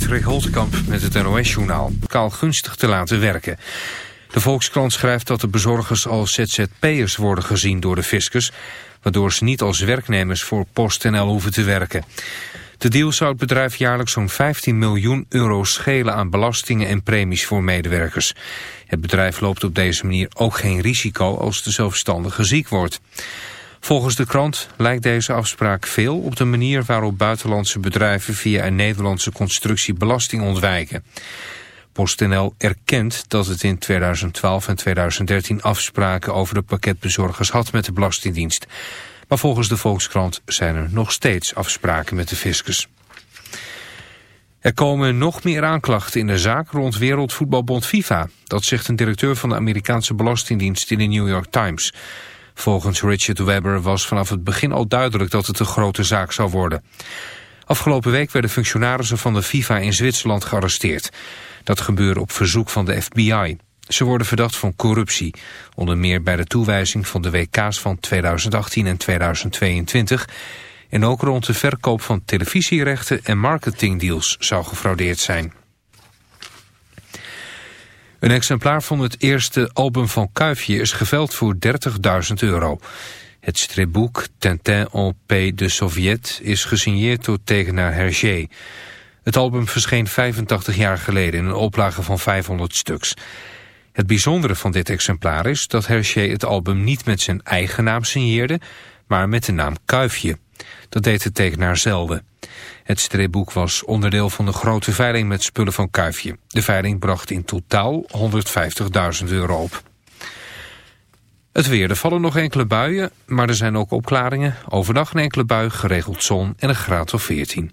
Patrick Holtkamp met het NOS-journaal. Kaal gunstig te laten werken. De Volkskrant schrijft dat de bezorgers als ZZP'ers worden gezien door de fiscus... waardoor ze niet als werknemers voor PostNL hoeven te werken. De deal zou het bedrijf jaarlijks zo'n 15 miljoen euro schelen aan belastingen en premies voor medewerkers. Het bedrijf loopt op deze manier ook geen risico als de zelfstandige ziek wordt. Volgens de krant lijkt deze afspraak veel op de manier waarop buitenlandse bedrijven via een Nederlandse constructie belasting ontwijken. PostNL erkent dat het in 2012 en 2013 afspraken over de pakketbezorgers had met de Belastingdienst. Maar volgens de Volkskrant zijn er nog steeds afspraken met de fiscus. Er komen nog meer aanklachten in de zaak rond Wereldvoetbalbond FIFA. Dat zegt een directeur van de Amerikaanse Belastingdienst in de New York Times. Volgens Richard Webber was vanaf het begin al duidelijk dat het een grote zaak zou worden. Afgelopen week werden functionarissen van de FIFA in Zwitserland gearresteerd. Dat gebeurde op verzoek van de FBI. Ze worden verdacht van corruptie, onder meer bij de toewijzing van de WK's van 2018 en 2022... en ook rond de verkoop van televisierechten en marketingdeals zou gefraudeerd zijn. Een exemplaar van het eerste album van Kuifje is geveld voor 30.000 euro. Het stripboek Tintin en Pays de Sovjet is gesigneerd door tegenaar Hergé. Het album verscheen 85 jaar geleden in een oplage van 500 stuks. Het bijzondere van dit exemplaar is dat Hergé het album niet met zijn eigen naam signeerde, maar met de naam Kuifje. Dat deed de tekenaar zelden. Het stripboek was onderdeel van de grote veiling met spullen van Kuifje. De veiling bracht in totaal 150.000 euro op. Het weer, er vallen nog enkele buien, maar er zijn ook opklaringen. Overdag een enkele bui, geregeld zon en een graad of 14.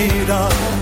elke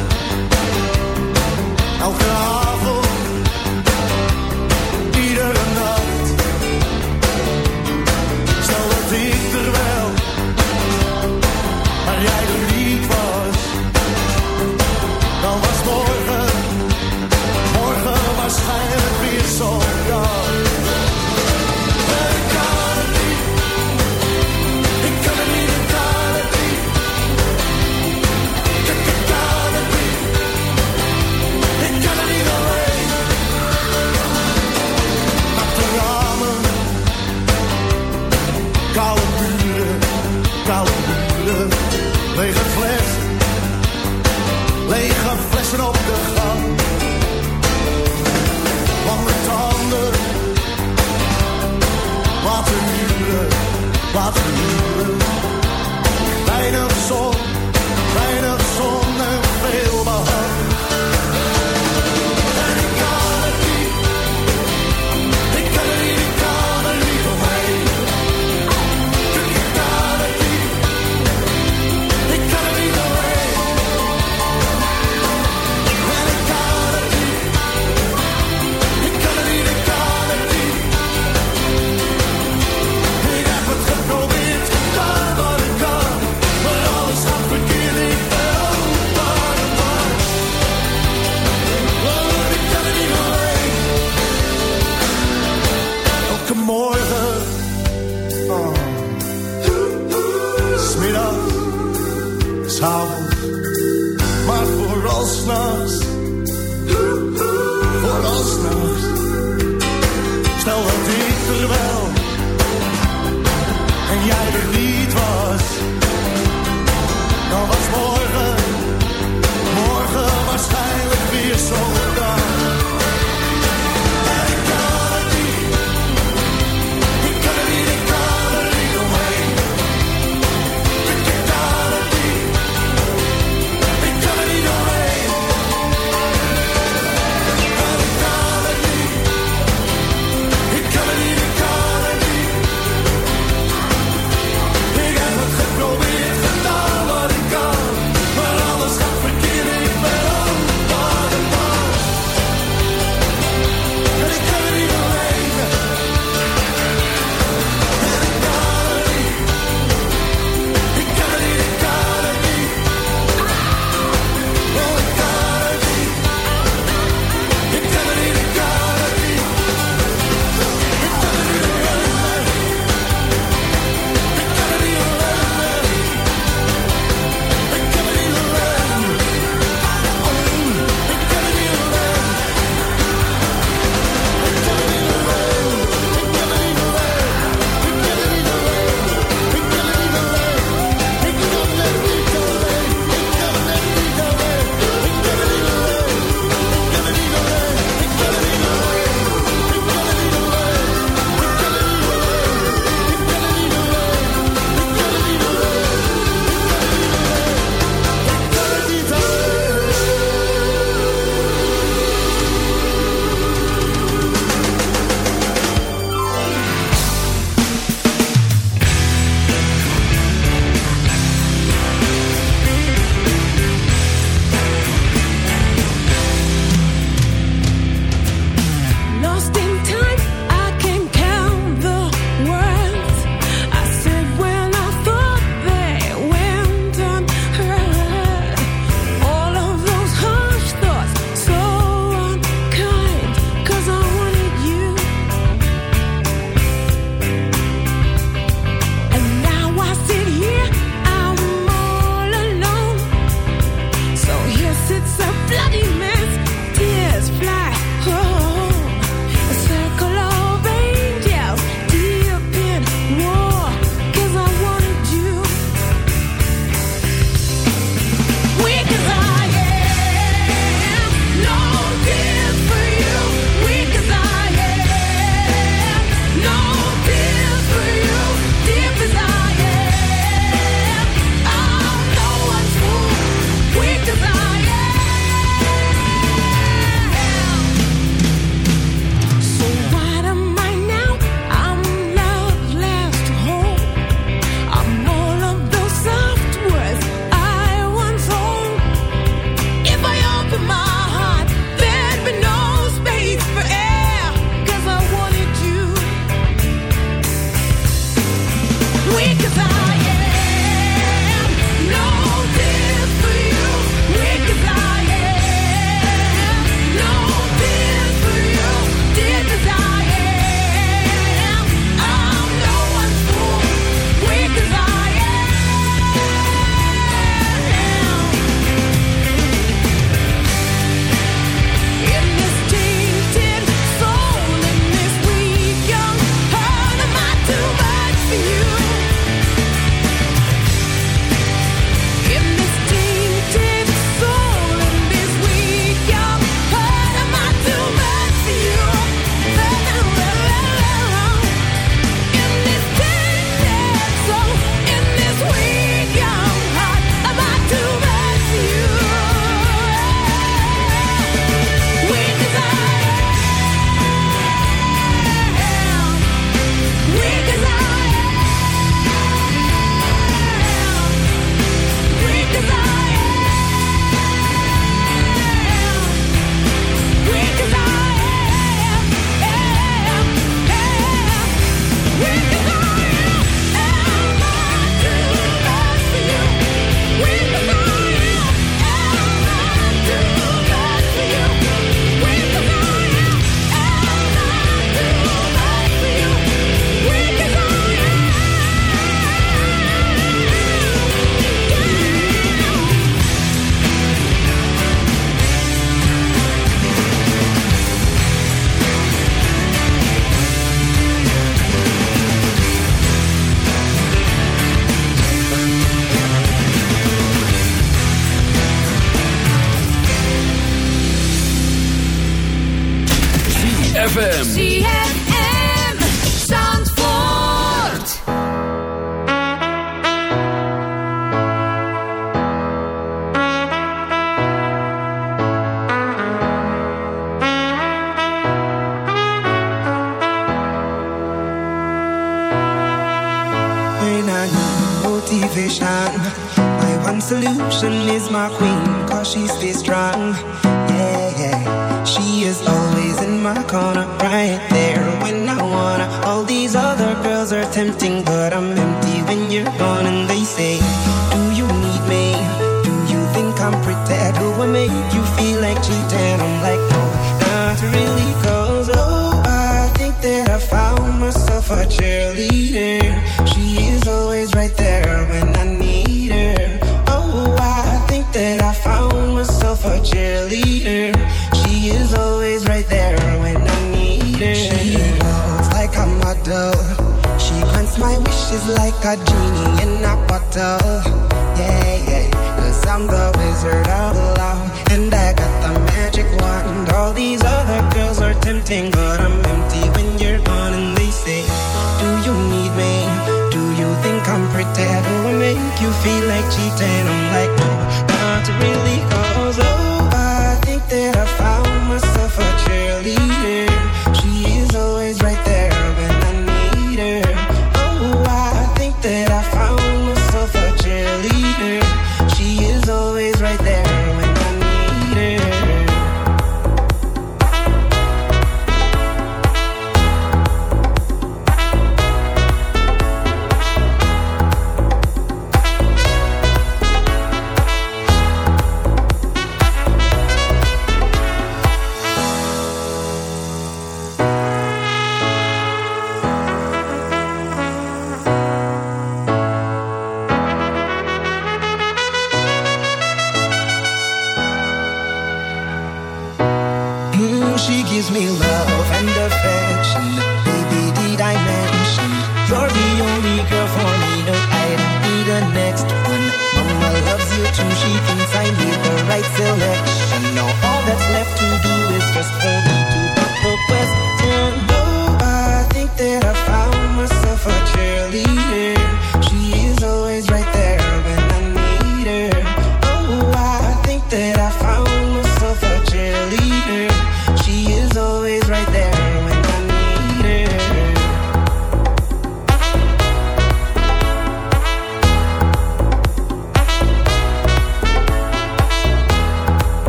ZFM.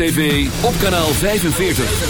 TV, op kanaal 45.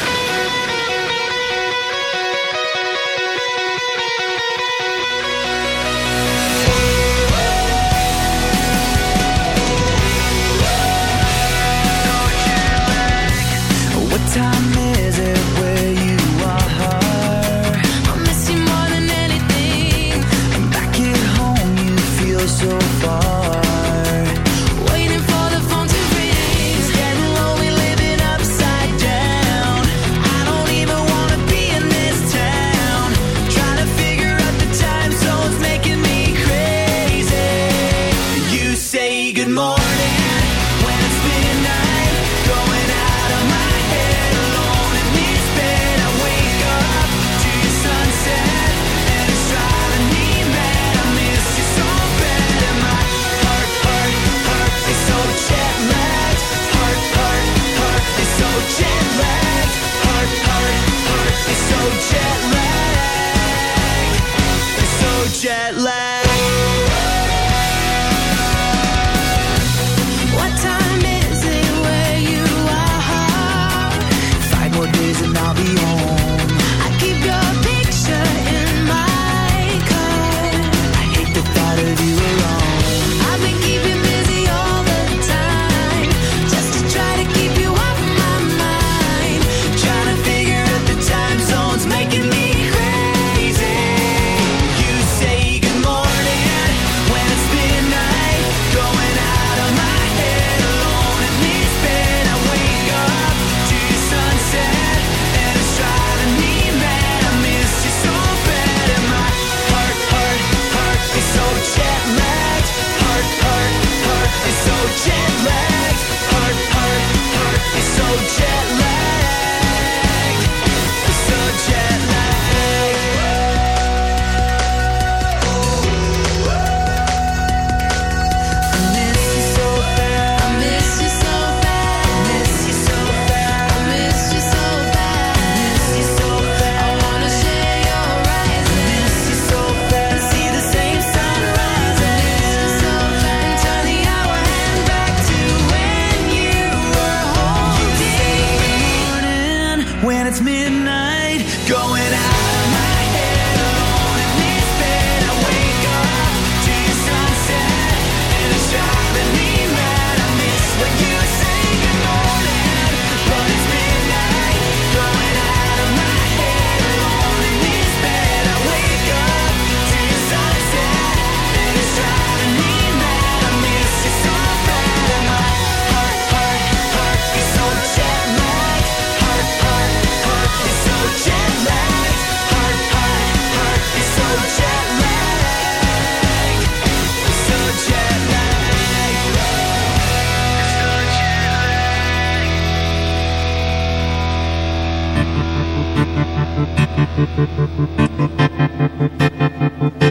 Thank you.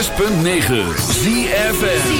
106.9 ZFN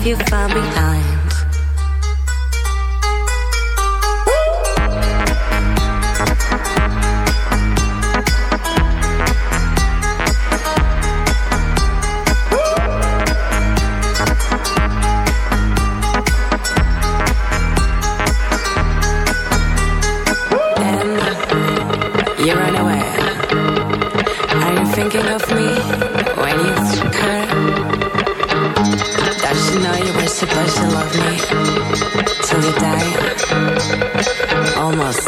if you find me lying. más.